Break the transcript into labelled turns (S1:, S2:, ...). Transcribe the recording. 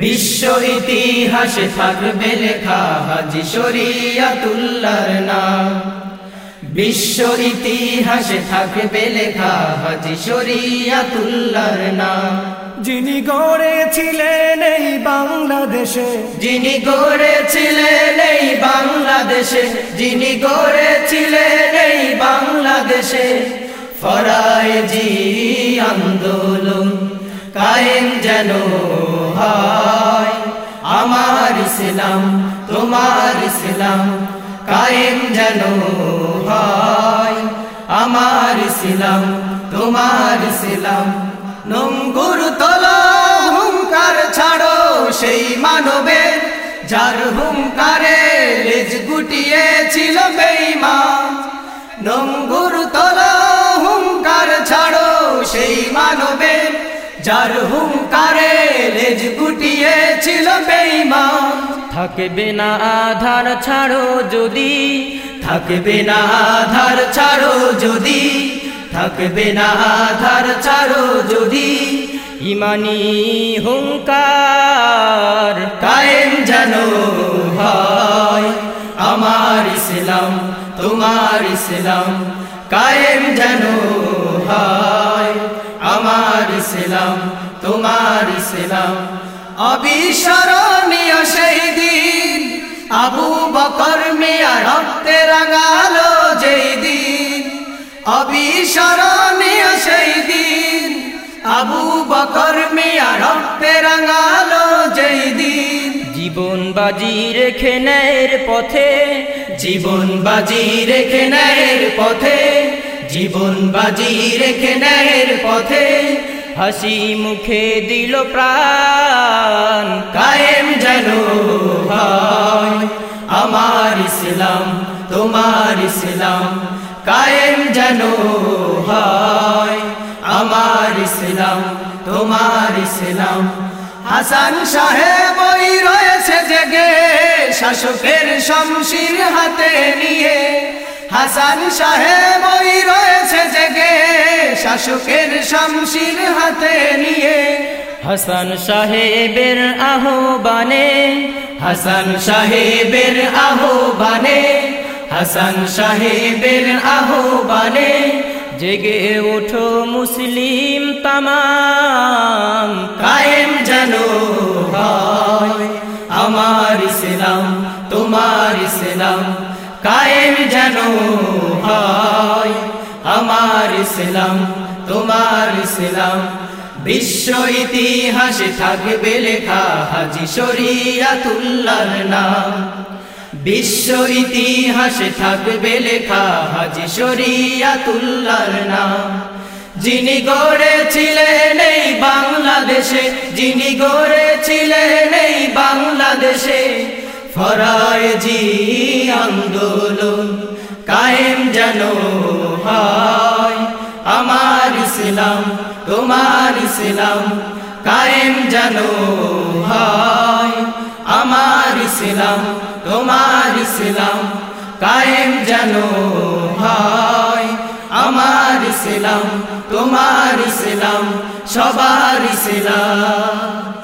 S1: বিশ্ব ইতিহাসে থাকবে লেখা হাজি শরিয়াতুল্লার নাম। বিশ্ব ইতিহাসে থাকবে লেখা হাজি শরিয়াতুল্লার নাম।
S2: যিনি গড়েছিলেন এই বাংলাদেশে
S1: যিনি গড়েছিলেন এই বাংলাদেশে যিনি গড়েছিলেন এই বাংলাদেশে ফরায় জি আন্দোলন কায়েম যেন হয় আমার ইসলাম তোমার ইসলাম কায়েম যেন হয়। আমার ইসলাম তোমার ইসলাম নঙ্গুর তলা, হুঙ্কার ছাড়ো সেই মানবের, যার হুঙ্কারে যার হুঙ্কারে লেজ গুটিয়েছিল বেইমান থাকবে না আধার ছাড়ো যদি। থাকবে না আধার ছাড়ো যদি। থাকবে না আধার ছাড়ো যদি। ইমানি হুঙ্কার কায়েম যেন হয়। আমার ইসলাম তোমার ইসলাম কায়েম যেন ইসলাম অবিস্মরণীয় সেই দিন আবু বকর মিয়া রক্তে রাঙালো যেই দিন। অবিস্মরণীয় সেই দিন আবু বকর মিয়া রক্তে রাঙালো যেই দিন। জীবন বাজি রেখে ন্যায়ের পথে জীবন বাজি রেখে ন্যায়ের পথে জীবন বাজি রেখে ন্যায়ের পথে হাসি মুখে দিল প্রাণ, কায়েম যেন আমার ইসলাম, তোমার ইসলাম, কায়েম যেন আমার ইসলাম, তোমার ইসলাম। হাসান সাহেব ওই রয়েছে জেগে, শাসকের শমশির হাতে নিয়ে। হাসান সাহেব ওই রয়েছে শাসকের শমশির হাতে নিয়ে। হাসান সাহেবের আহ্বানে হাসান সাহেবের আহ্বানে হাসান সাহেবের আহ্বানে জেগে ওঠো মুসলিম তামাম। কায়েম যেন হয় আমার ইসলাম তোমার ইসলাম কায়েম যেন হয়। আমার ইসলাম, তোমার ইসলাম। বিশ্ব ইতিহাসে থাকবে লেখা হাজি শরিয়াতুল্লার নাম। বিশ্ব ইতিহাসে থাকবে লেখা হাজি শরিয়াতুল্লার নাম। যিনি গড়েছিলেন এই বাংলাদেশে, যিনি গড়েছিলেন এই বাংলাদেশে ফরায় জি আন্দোলন কায়েম যেন হয় আমার ইসলাম, তোমার ইসলাম কায়েম যেন হয়। আমার ইসলাম, তোমার ইসলাম কায়েম যেন হয়। আমার ইসলাম, তোমার ইসলাম, সবার ইসলাম।